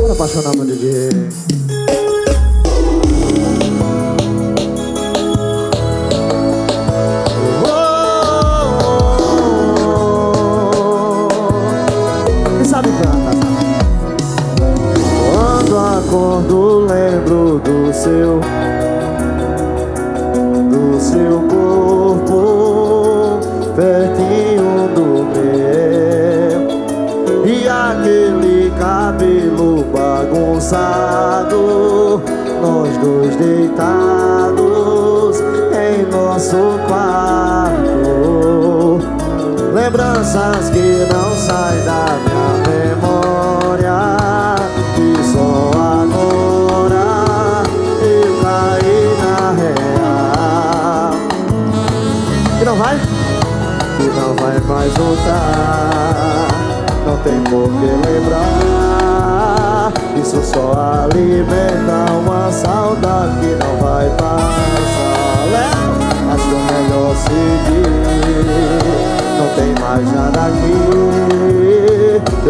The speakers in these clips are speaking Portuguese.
Bora apaixonar no DJ. Quando acordo lembro do seu Do seu corpo Nós dois deitados Em nosso quarto. Lembranças que não saem da minha memória E só agora eu caí na real. Que não vai? Que não vai mais voltar. Não tem por que lembrar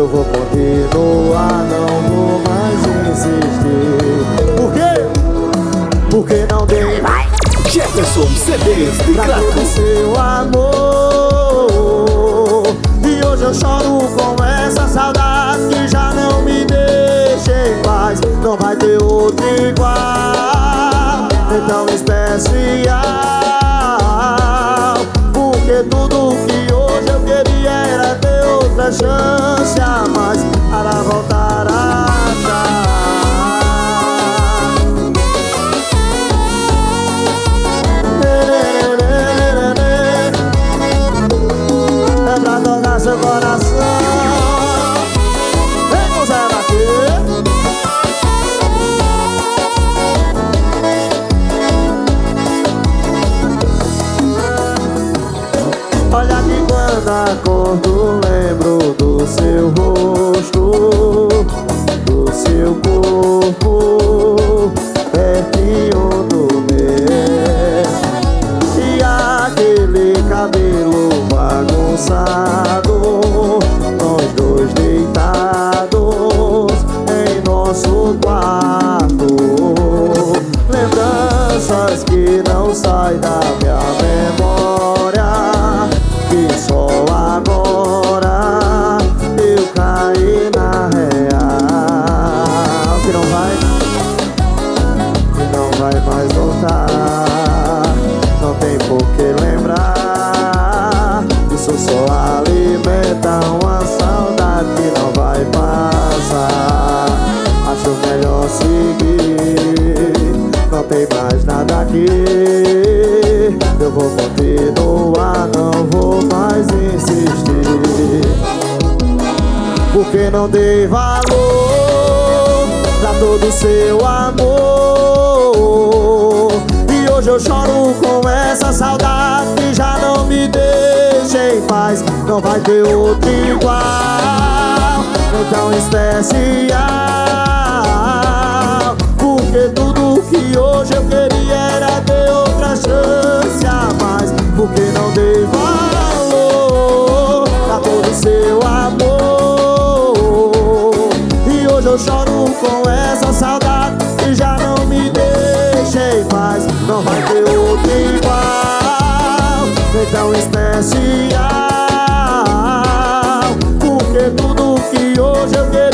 Eu vou continuar, não vou mais insistir. Por quê? Porque não dei. Jefferson CDs de pra todo Crato. seu amor. E hoje eu choro com essa saudade que já não me deixa em paz Não vai ter outro igual, então especial. Porque tudo que hoje eu queria era ter outra chance acordo lembro do seu rosto Do seu corpo Pertinho do meu. E aquele cabelo bagunçado Nós dois deitados em nosso quarto. Lembranças que não saem da minha Eu vou continuar, não vou mais insistir. Porque não dei valor pra todo seu amor. E hoje eu choro com essa saudade que já não me deixa em paz. Não vai ter outro igual, então especial dei valor pra todo seu amor. E hoje eu choro com essa saudade que já não me deixa em paz Não vai ter outro igual, nem tão especial. Porque tudo que hoje eu queria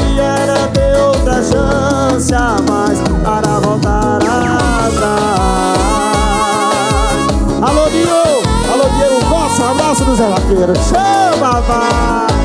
do Zé Vaqueiro Chama, vai!